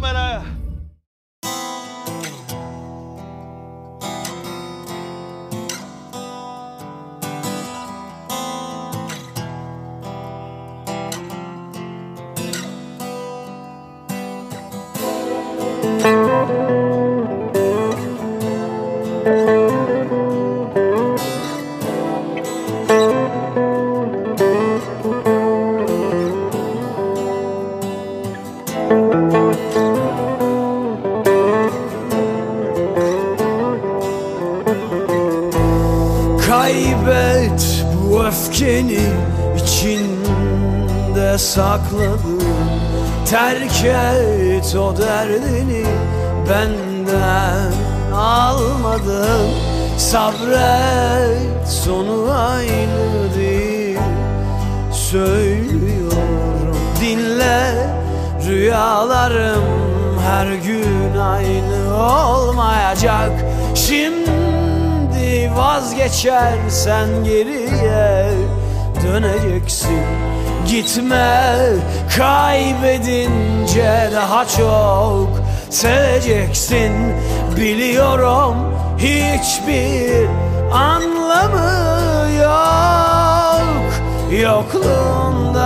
but uh, bu öfkeni içinde sakladın Terk et o derdini benden almadın. Sabret sonu aynı değil. Söylüyorum dinle. Rüyalarım her gün aynı olmayacak. Şimdi vazgeçersen geriye? Döneceksin Gitme kaybedince daha çok seveceksin. Biliyorum hiçbir anlamı yok Yokluğunda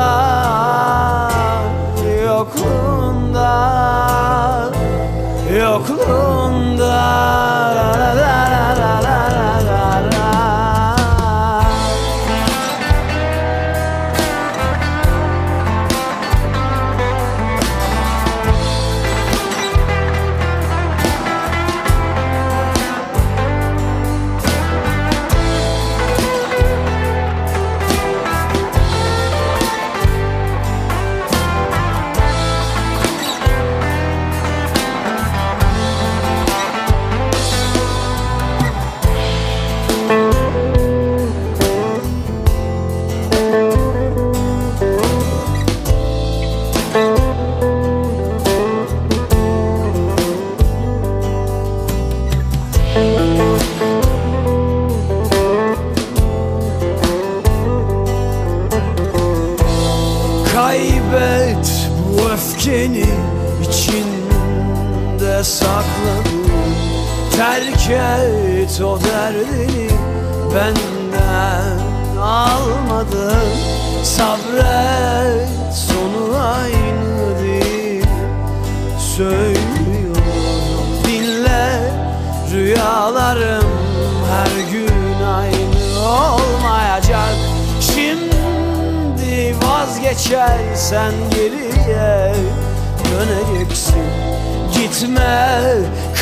Kaybet bu öfkeni içinde sakladın Terk et o derdini benden almadın. Sabret sonu aynı değil. Söylüyorum dinle rüyalarım her gün vazgeçersen geriye döneceksin. Gitme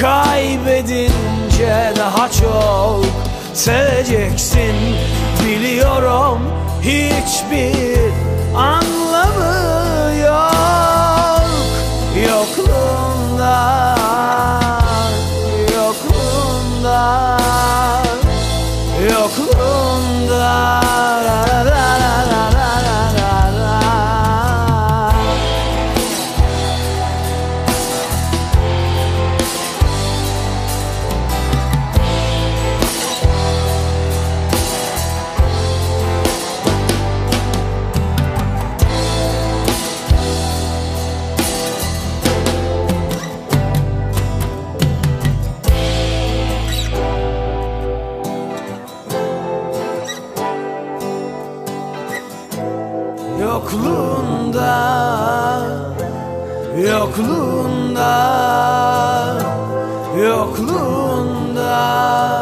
kaybedince daha çok seveceksin. Biliyorum hiçbir Yokluğunda Yokluğunda Yokluğunda.